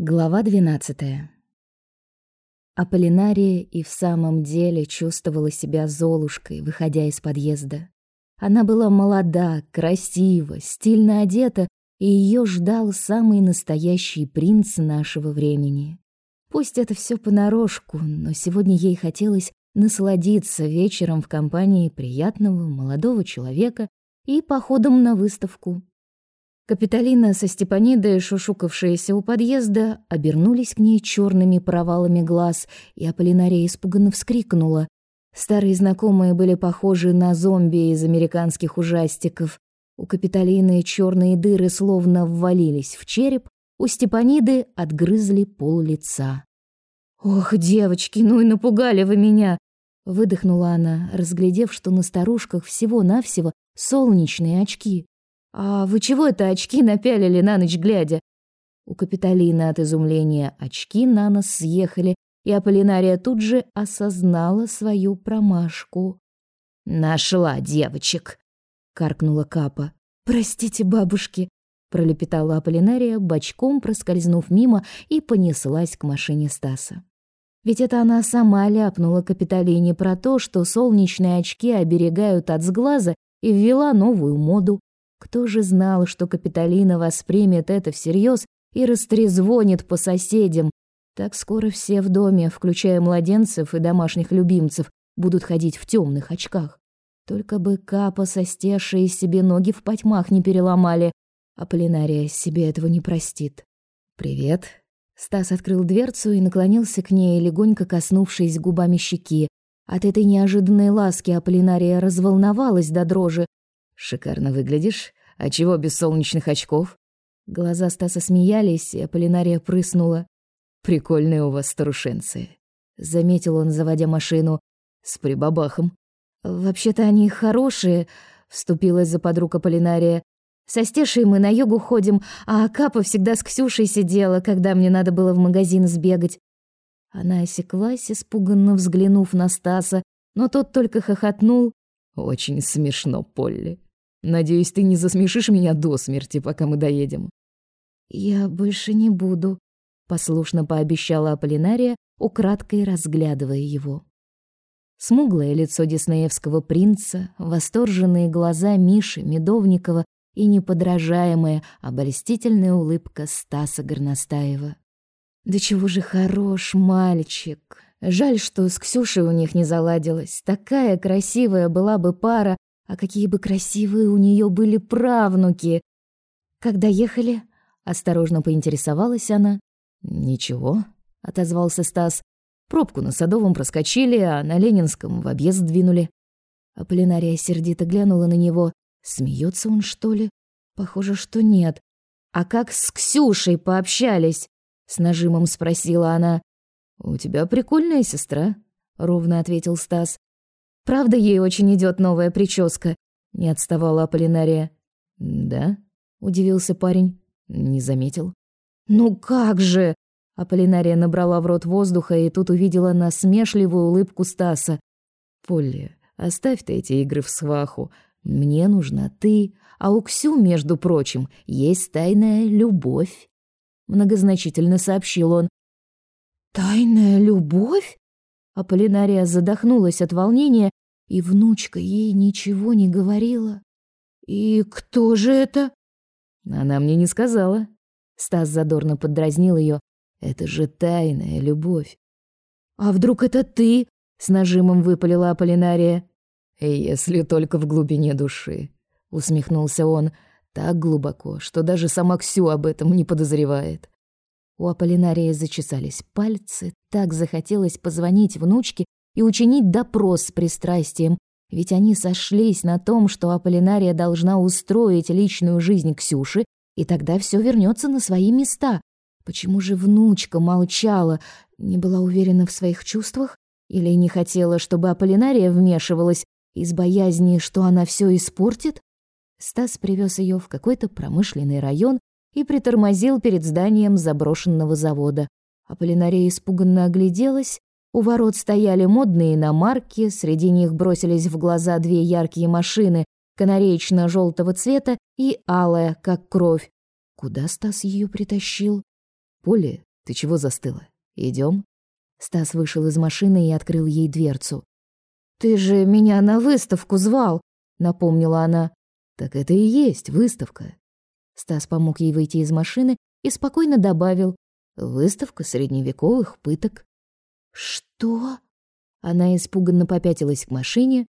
Глава 12. Аполлинария и в самом деле чувствовала себя Золушкой, выходя из подъезда. Она была молода, красива, стильно одета, и ее ждал самый настоящий принц нашего времени. Пусть это все понарошку, но сегодня ей хотелось насладиться вечером в компании приятного молодого человека и походом на выставку. Капитолина со Степанидой, шушукавшиеся у подъезда, обернулись к ней черными провалами глаз, и Аполлинария испуганно вскрикнула. Старые знакомые были похожи на зомби из американских ужастиков. У Капитолины черные дыры словно ввалились в череп, у Степаниды отгрызли пол лица. «Ох, девочки, ну и напугали вы меня!» Выдохнула она, разглядев, что на старушках всего-навсего солнечные очки. «А вы чего это очки напялили на ночь глядя?» У Капитолины от изумления очки на нос съехали, и Аполлинария тут же осознала свою промашку. «Нашла девочек!» — каркнула Капа. «Простите, бабушки!» — пролепетала Аполлинария, бочком проскользнув мимо и понеслась к машине Стаса. Ведь это она сама ляпнула Капитолине про то, что солнечные очки оберегают от сглаза, и ввела новую моду. Кто же знал, что Капитолина воспримет это всерьез и растрезвонит по соседям? Так скоро все в доме, включая младенцев и домашних любимцев, будут ходить в темных очках. Только бы Капа со стешей себе ноги в потьмах не переломали, а Полинария себе этого не простит. «Привет». Стас открыл дверцу и наклонился к ней, легонько коснувшись губами щеки. От этой неожиданной ласки Аполлинария разволновалась до дрожи, «Шикарно выглядишь. А чего без солнечных очков?» Глаза Стаса смеялись, и Аполлинария прыснула. «Прикольные у вас старушенцы», — заметил он, заводя машину. «С прибабахом». «Вообще-то они хорошие», — вступилась за подруг Аполлинария. «Со Стешей мы на йогу ходим, а Капа всегда с Ксюшей сидела, когда мне надо было в магазин сбегать». Она осеклась, испуганно взглянув на Стаса, но тот только хохотнул. «Очень смешно, Полли». Надеюсь, ты не засмешишь меня до смерти, пока мы доедем. Я больше не буду, послушно пообещала Аполлинария, украдкой разглядывая его. Смуглое лицо диснеевского принца, восторженные глаза Миши Медовникова и неподражаемая обольстительная улыбка Стаса Горностаева. Да чего же хорош мальчик. Жаль, что с Ксюшей у них не заладилось. Такая красивая была бы пара, а какие бы красивые у нее были правнуки. Когда ехали, осторожно поинтересовалась она. Ничего, отозвался Стас. Пробку на Садовом проскочили, а на Ленинском в объезд двинули. Аполлинария сердито глянула на него. Смеется он, что ли? Похоже, что нет. А как с Ксюшей пообщались? С нажимом спросила она. У тебя прикольная сестра, ровно ответил Стас. Правда, ей очень идет новая прическа?» Не отставала Аполлинария. «Да?» — удивился парень. «Не заметил». «Ну как же!» Аполлинария набрала в рот воздуха и тут увидела насмешливую улыбку Стаса. «Полли, оставь ты эти игры в сваху. Мне нужна ты, а у Ксю, между прочим, есть тайная любовь», — многозначительно сообщил он. «Тайная любовь?» Аполлинария задохнулась от волнения, и внучка ей ничего не говорила. «И кто же это?» «Она мне не сказала». Стас задорно поддразнил ее. «Это же тайная любовь». «А вдруг это ты?» — с нажимом выпалила Аполлинария. «Если только в глубине души», — усмехнулся он, так глубоко, что даже сама Ксю об этом не подозревает. У Аполлинарии зачесались пальцы, так захотелось позвонить внучке и учинить допрос с пристрастием, ведь они сошлись на том, что Аполлинария должна устроить личную жизнь Ксюши, и тогда все вернется на свои места. Почему же внучка молчала, не была уверена в своих чувствах или не хотела, чтобы Аполлинария вмешивалась из боязни, что она все испортит? Стас привез ее в какой-то промышленный район, и притормозил перед зданием заброшенного завода. Аполлинария испуганно огляделась. У ворот стояли модные иномарки, среди них бросились в глаза две яркие машины, канареечно-желтого цвета и алая, как кровь. Куда Стас ее притащил? Поле, Ты чего застыла? Идем? Стас вышел из машины и открыл ей дверцу. Ты же меня на выставку звал, напомнила она. Так это и есть выставка. Стас помог ей выйти из машины и спокойно добавил: "Выставка средневековых пыток". Что? Она испуганно попятилась к машине.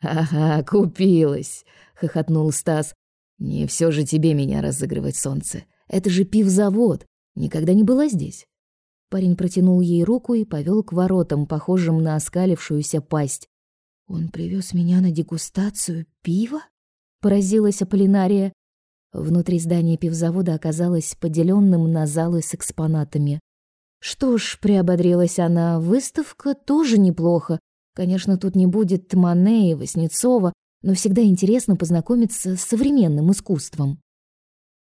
«Ага, купилась!» — хохотнул Стас. «Не все же тебе меня разыгрывать, солнце. Это же пивзавод. Никогда не была здесь». Парень протянул ей руку и повел к воротам, похожим на оскалившуюся пасть. «Он привез меня на дегустацию пива?» — поразилась Аполлинария. Внутри здания пивзавода оказалось поделенным на залы с экспонатами. Что ж, приободрилась она, выставка тоже неплохо. Конечно, тут не будет Мане и Васнецова, но всегда интересно познакомиться с современным искусством.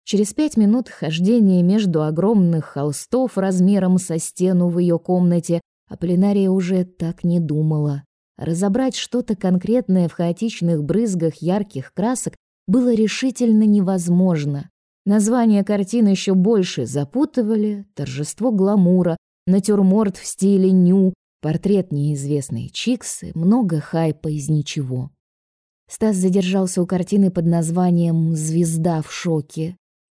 Через пять минут хождения между огромных холстов размером со стену в ее комнате Аполлинария уже так не думала. Разобрать что-то конкретное в хаотичных брызгах ярких красок было решительно невозможно. Названия картин еще больше запутывали, торжество гламура, натюрморт в стиле ню, портрет неизвестной Чиксы, много хайпа из ничего. Стас задержался у картины под названием «Звезда в шоке».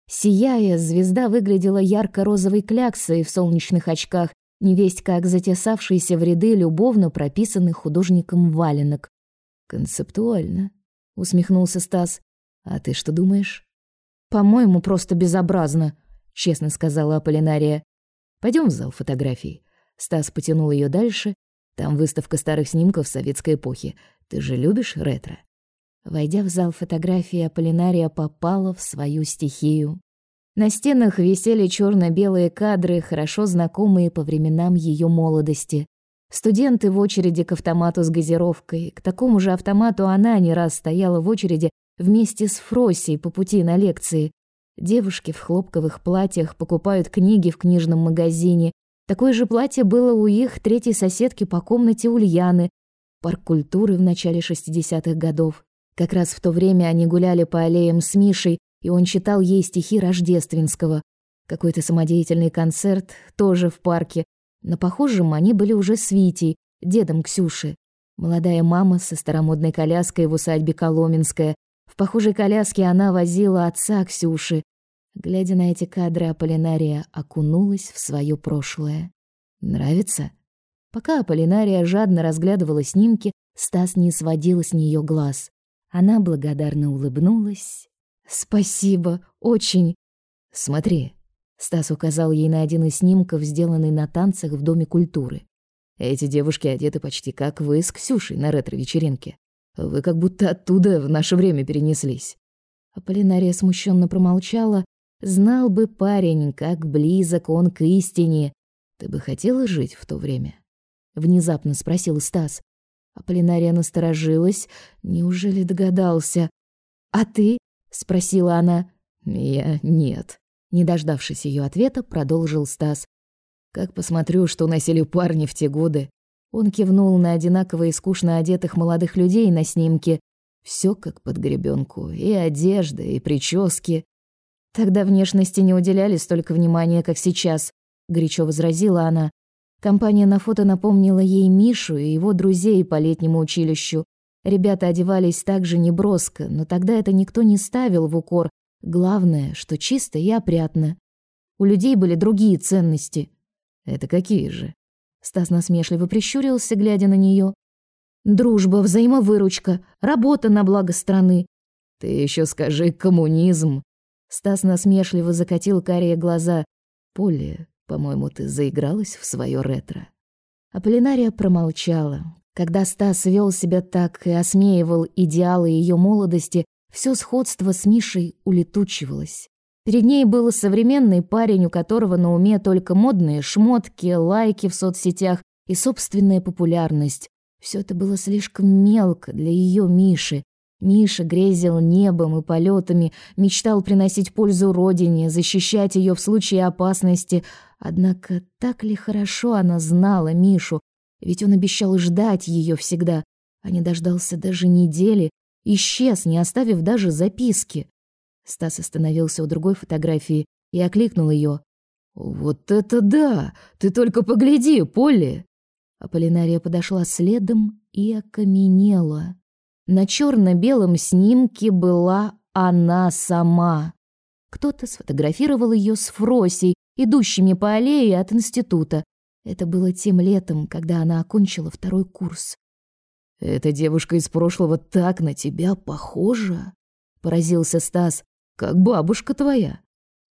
Сияя, звезда выглядела ярко-розовой кляксой в солнечных очках, невесть как затесавшийся в ряды любовно прописанных художником валенок. «Концептуально», — усмехнулся Стас. «А ты что думаешь?» По-моему, просто безобразно, честно сказала Аполлинария. Пойдем в зал фотографий. Стас потянул ее дальше. Там выставка старых снимков советской эпохи. Ты же любишь ретро? Войдя в зал фотографий, Аполлинария попала в свою стихию. На стенах висели черно белые кадры, хорошо знакомые по временам ее молодости. Студенты в очереди к автомату с газировкой. К такому же автомату она не раз стояла в очереди вместе с Фросей по пути на лекции. Девушки в хлопковых платьях покупают книги в книжном магазине. Такое же платье было у их третьей соседки по комнате Ульяны. Парк культуры в начале 60-х годов. Как раз в то время они гуляли по аллеям с Мишей, и он читал ей стихи Рождественского. Какой-то самодеятельный концерт тоже в парке. На похожем они были уже с Витей, дедом Ксюши. Молодая мама со старомодной коляской в усадьбе Коломенская, в похожей коляске она возила отца Ксюши. Глядя на эти кадры, Аполлинария окунулась в свое прошлое. Нравится? Пока Аполлинария жадно разглядывала снимки, Стас не сводил с нее глаз. Она благодарно улыбнулась. Спасибо, очень. Смотри. Стас указал ей на один из снимков, сделанный на танцах в доме культуры. Эти девушки одеты почти как вы с Ксюшей на ретро-вечеринке. Вы как будто оттуда в наше время перенеслись. Аполлинария смущенно промолчала. Знал бы парень, как близок он к истине. Ты бы хотела жить в то время? Внезапно спросил Стас. Аполлинария насторожилась. Неужели догадался? А ты? спросила она. Я нет. Не дождавшись ее ответа, продолжил Стас. Как посмотрю, что носили парни в те годы, он кивнул на одинаково и одетых молодых людей на снимке. Все как под гребенку, и одежда, и прически. Тогда внешности не уделяли столько внимания, как сейчас, горячо возразила она. Компания на фото напомнила ей Мишу и его друзей по летнему училищу. Ребята одевались так же неброско, но тогда это никто не ставил в укор. Главное, что чисто и опрятно. У людей были другие ценности. Это какие же? Стас насмешливо прищурился, глядя на нее. Дружба, взаимовыручка, работа на благо страны. Ты еще скажи коммунизм. Стас насмешливо закатил карие глаза. Поле, по-моему, ты заигралась в свое ретро. Аполлинария промолчала. Когда Стас вел себя так и осмеивал идеалы ее молодости, все сходство с Мишей улетучивалось. Перед ней был современный парень, у которого на уме только модные шмотки, лайки в соцсетях и собственная популярность. Все это было слишком мелко для ее Миши. Миша грезил небом и полетами, мечтал приносить пользу родине, защищать ее в случае опасности. Однако так ли хорошо она знала Мишу? Ведь он обещал ждать ее всегда, а не дождался даже недели, исчез, не оставив даже записки. Стас остановился у другой фотографии и окликнул ее. Вот это да! Ты только погляди, Полли. Аполлинария подошла следом и окаменела. На черно белом снимке была она сама. Кто-то сфотографировал ее с Фросей, идущими по аллее от института. Это было тем летом, когда она окончила второй курс. Эта девушка из прошлого так на тебя похожа, поразился Стас, как бабушка твоя.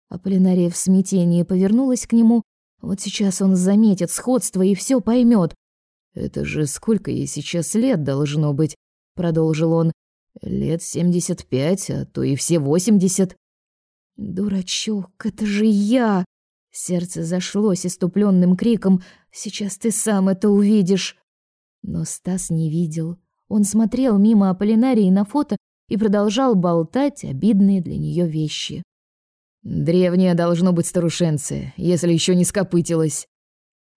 Аполлинария в смятении повернулась к нему. Вот сейчас он заметит сходство и все поймет. Это же сколько ей сейчас лет должно быть, продолжил он. Лет семьдесят пять, а то и все восемьдесят. Дурачок, это же я. Сердце зашлось иступленным криком. Сейчас ты сам это увидишь. Но Стас не видел. Он смотрел мимо Аполлинарии на фото и продолжал болтать обидные для нее вещи. Древняя должно быть старушенция, если еще не скопытилась.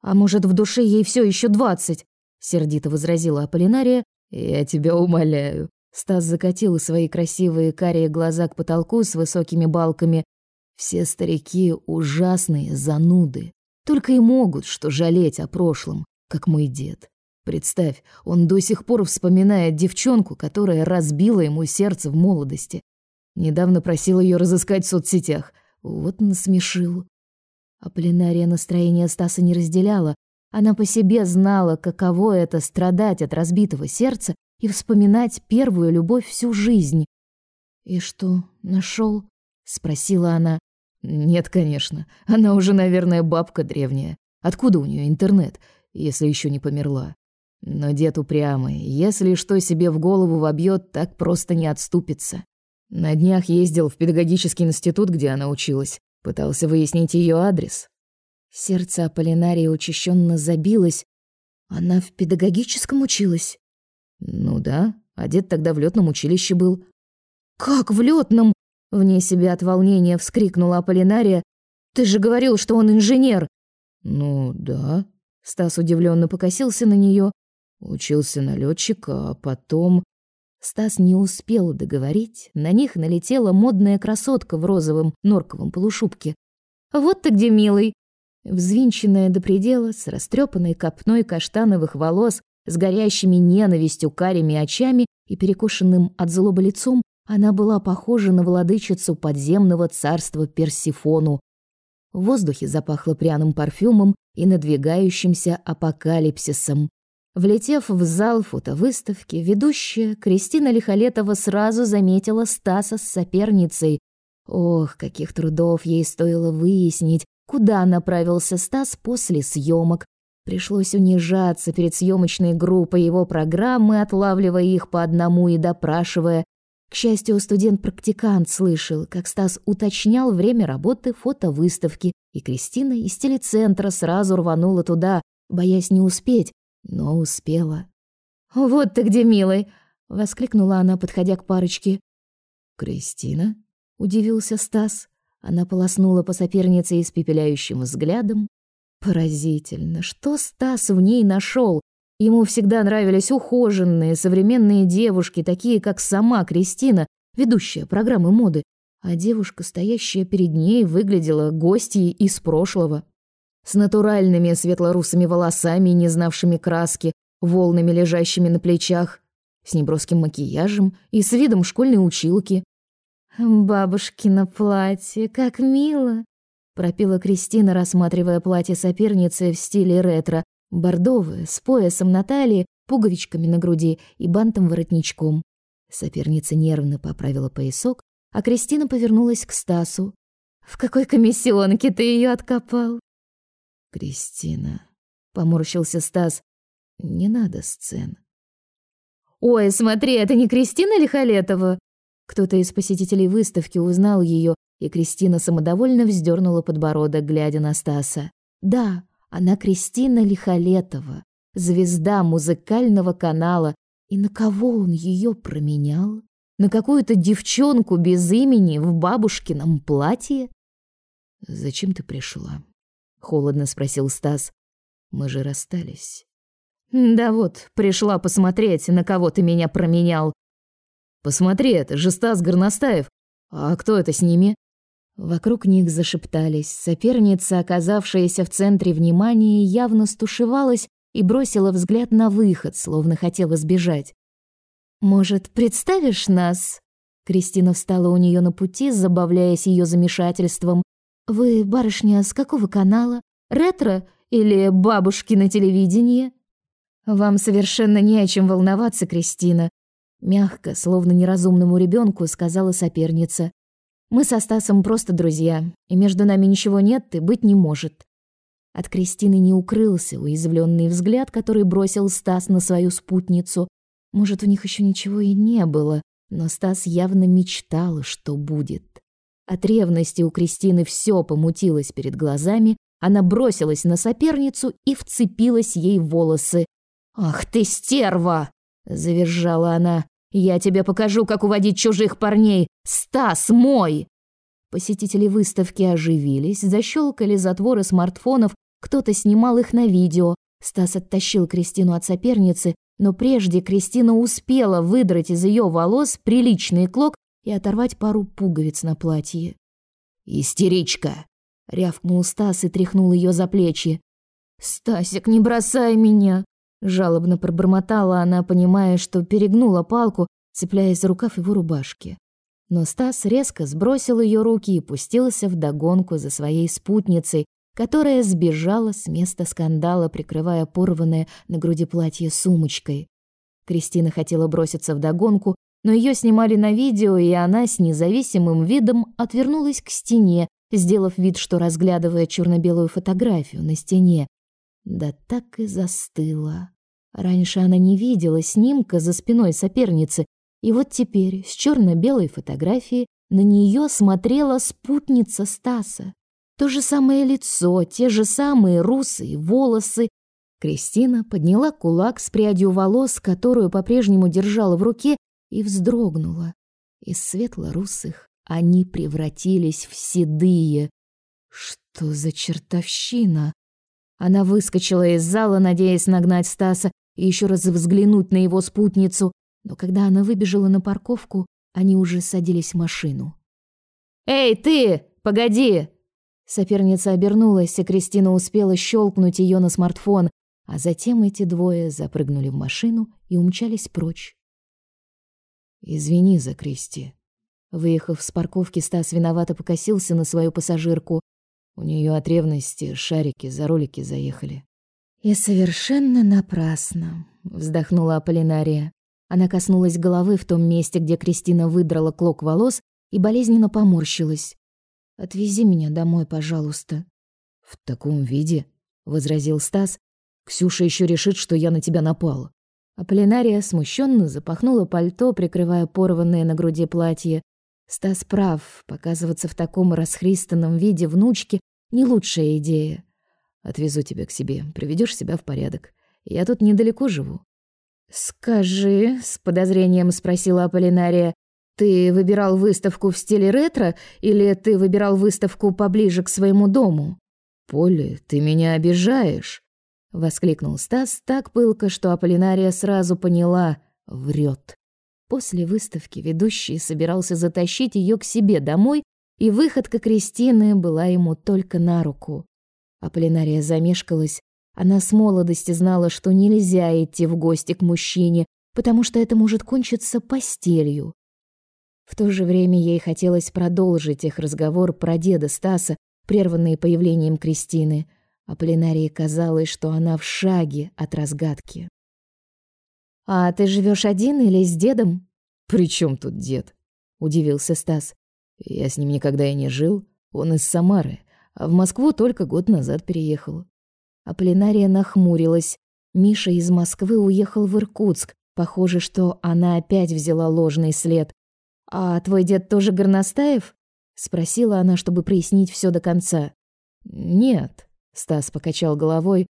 А может, в душе ей все еще двадцать? сердито возразила Аполлинария. Я тебя умоляю. Стас закатил свои красивые карие глаза к потолку с высокими балками. Все старики ужасные зануды. Только и могут что жалеть о прошлом, как мой дед. Представь, он до сих пор вспоминает девчонку, которая разбила ему сердце в молодости. Недавно просил ее разыскать в соцсетях. Вот насмешил. А Полинария настроение Стаса не разделяла. Она по себе знала, каково это страдать от разбитого сердца и вспоминать первую любовь всю жизнь. «И что, нашел? спросила она. «Нет, конечно. Она уже, наверное, бабка древняя. Откуда у нее интернет, если еще не померла? Но дед упрямый, если что себе в голову вобьет, так просто не отступится. На днях ездил в педагогический институт, где она училась, пытался выяснить ее адрес. Сердце Аполлинарии учащенно забилось. Она в педагогическом училась? Ну да, а дед тогда в летном училище был. Как в летном? Вне себя от волнения вскрикнула Аполлинария. Ты же говорил, что он инженер. Ну да. Стас удивленно покосился на нее. Учился на летчика, а потом... Стас не успел договорить. На них налетела модная красотка в розовом норковом полушубке. «Вот ты где, милый!» Взвинченная до предела, с растрепанной копной каштановых волос, с горящими ненавистью карими очами и перекошенным от злобы лицом, она была похожа на владычицу подземного царства Персифону. В воздухе запахло пряным парфюмом и надвигающимся апокалипсисом. Влетев в зал фотовыставки, ведущая Кристина Лихолетова сразу заметила Стаса с соперницей. Ох, каких трудов ей стоило выяснить, куда направился Стас после съемок. Пришлось унижаться перед съемочной группой его программы, отлавливая их по одному и допрашивая. К счастью, студент-практикант слышал, как Стас уточнял время работы фотовыставки, и Кристина из телецентра сразу рванула туда, боясь не успеть, но успела. «Вот ты где, милый!» — воскликнула она, подходя к парочке. «Кристина?» — удивился Стас. Она полоснула по сопернице испепеляющим взглядом. Поразительно, что Стас в ней нашел. Ему всегда нравились ухоженные, современные девушки, такие как сама Кристина, ведущая программы моды. А девушка, стоящая перед ней, выглядела гостьей из прошлого с натуральными светлорусыми волосами, не знавшими краски, волнами, лежащими на плечах, с неброским макияжем и с видом школьной училки. «Бабушкино платье, как мило!» — пропела Кристина, рассматривая платье соперницы в стиле ретро, бордовое, с поясом на талии, пуговичками на груди и бантом-воротничком. Соперница нервно поправила поясок, а Кристина повернулась к Стасу. «В какой комиссионке ты ее откопал?» Кристина, поморщился Стас. Не надо сцен. Ой, смотри, это не Кристина Лихолетова. Кто-то из посетителей выставки узнал ее, и Кристина самодовольно вздернула подбородок, глядя на Стаса. Да, она Кристина Лихолетова, звезда музыкального канала. И на кого он ее променял? На какую-то девчонку без имени в бабушкином платье? Зачем ты пришла? Холодно спросил Стас. Мы же расстались. Да вот, пришла посмотреть, на кого ты меня променял. Посмотри, это же Стас Горностаев. А кто это с ними? Вокруг них зашептались. Соперница, оказавшаяся в центре внимания, явно стушевалась и бросила взгляд на выход, словно хотела сбежать. «Может, представишь нас?» Кристина встала у нее на пути, забавляясь ее замешательством. «Вы, барышня, с какого канала? Ретро или бабушки на телевидении?» «Вам совершенно не о чем волноваться, Кристина», мягко, словно неразумному ребенку, сказала соперница. Мы со Стасом просто друзья, и между нами ничего нет и быть не может. От Кристины не укрылся уязвленный взгляд, который бросил Стас на свою спутницу. Может, у них еще ничего и не было, но Стас явно мечтал, что будет. От ревности у Кристины все помутилось перед глазами, она бросилась на соперницу и вцепилась ей в волосы. «Ах ты, стерва!» — завизжала она. «Я тебе покажу, как уводить чужих парней! Стас мой!» Посетители выставки оживились, защелкали затворы смартфонов, кто-то снимал их на видео. Стас оттащил Кристину от соперницы, но прежде Кристина успела выдрать из ее волос приличный клок и оторвать пару пуговиц на платье. «Истеричка!» — рявкнул Стас и тряхнул ее за плечи. «Стасик, не бросай меня!» — жалобно пробормотала она, понимая, что перегнула палку, цепляясь за рукав его рубашки. Но Стас резко сбросил ее руки и пустился в догонку за своей спутницей, которая сбежала с места скандала, прикрывая порванное на груди платье сумочкой. Кристина хотела броситься в догонку, но ее снимали на видео, и она с независимым видом отвернулась к стене, сделав вид, что разглядывает черно-белую фотографию на стене. Да так и застыла. Раньше она не видела снимка за спиной соперницы, и вот теперь с черно-белой фотографии на нее смотрела спутница Стаса. То же самое лицо, те же самые русые волосы. Кристина подняла кулак с прядью волос, которую по-прежнему держала в руке, и вздрогнула. Из светло-русых они превратились в седые. Что за чертовщина? Она выскочила из зала, надеясь нагнать Стаса и еще раз взглянуть на его спутницу, но когда она выбежала на парковку, они уже садились в машину. «Эй, ты! Погоди!» Соперница обернулась, и Кристина успела щелкнуть ее на смартфон, а затем эти двое запрыгнули в машину и умчались прочь. «Извини за Кристи». Выехав с парковки, Стас виновато покосился на свою пассажирку. У нее от ревности шарики за ролики заехали. «И совершенно напрасно», — вздохнула Аполлинария. Она коснулась головы в том месте, где Кристина выдрала клок волос и болезненно поморщилась. Отвези меня домой, пожалуйста. В таком виде, возразил Стас. Ксюша еще решит, что я на тебя напал. Аполлинария смущенно запахнула пальто, прикрывая порванное на груди платье. Стас прав, показываться в таком расхристанном виде внучке не лучшая идея. Отвезу тебя к себе, приведешь себя в порядок. Я тут недалеко живу. Скажи, с подозрением спросила Аполлинария, ты выбирал выставку в стиле ретро или ты выбирал выставку поближе к своему дому? Поле, ты меня обижаешь, воскликнул Стас так пылко, что Аполлинария сразу поняла, врет. После выставки ведущий собирался затащить ее к себе домой, и выходка Кристины была ему только на руку. Аполлинария замешкалась. Она с молодости знала, что нельзя идти в гости к мужчине, потому что это может кончиться постелью. В то же время ей хотелось продолжить их разговор про деда Стаса, прерванный появлением Кристины. А Полинарии казалось, что она в шаге от разгадки. «А ты живешь один или с дедом?» «При чем тут дед?» — удивился Стас. «Я с ним никогда и не жил. Он из Самары, а в Москву только год назад переехал». Аполлинария нахмурилась. Миша из Москвы уехал в Иркутск. Похоже, что она опять взяла ложный след. «А твой дед тоже Горностаев?» — спросила она, чтобы прояснить все до конца. «Нет», — Стас покачал головой.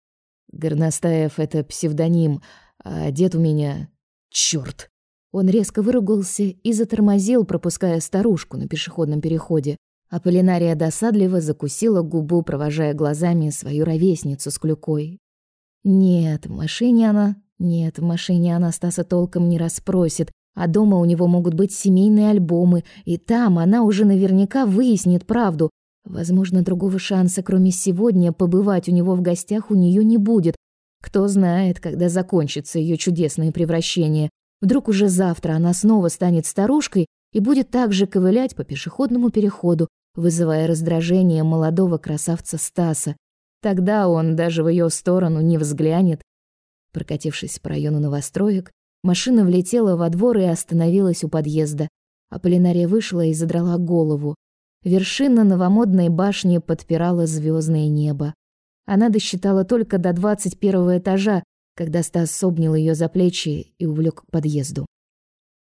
«Горностаев — это псевдоним, а дед у меня... Чёрт!» Он резко выругался и затормозил, пропуская старушку на пешеходном переходе. Аполлинария досадливо закусила губу, провожая глазами свою ровесницу с клюкой. Нет, в машине она... Нет, в машине она Стаса толком не расспросит, А дома у него могут быть семейные альбомы, и там она уже наверняка выяснит правду. Возможно, другого шанса, кроме сегодня, побывать у него в гостях у нее не будет. Кто знает, когда закончится ее чудесное превращение. Вдруг уже завтра она снова станет старушкой и будет также ковылять по пешеходному переходу, вызывая раздражение молодого красавца Стаса. Тогда он даже в ее сторону не взглянет. Прокатившись по району новостроек, машина влетела во двор и остановилась у подъезда. Аполлинария вышла и задрала голову. Вершина новомодной башни подпирала звездное небо. Она досчитала только до двадцать первого этажа, когда Стас обнял ее за плечи и увлек к подъезду.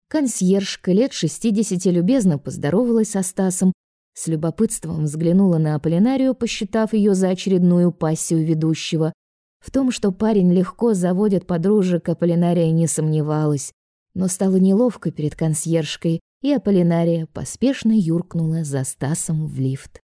Консьержка лет шестидесяти любезно поздоровалась со Стасом с любопытством взглянула на Аполлинарию, посчитав ее за очередную пассию ведущего. В том, что парень легко заводит подружек, Аполлинария не сомневалась, но стало неловко перед консьержкой, и Аполлинария поспешно юркнула за Стасом в лифт.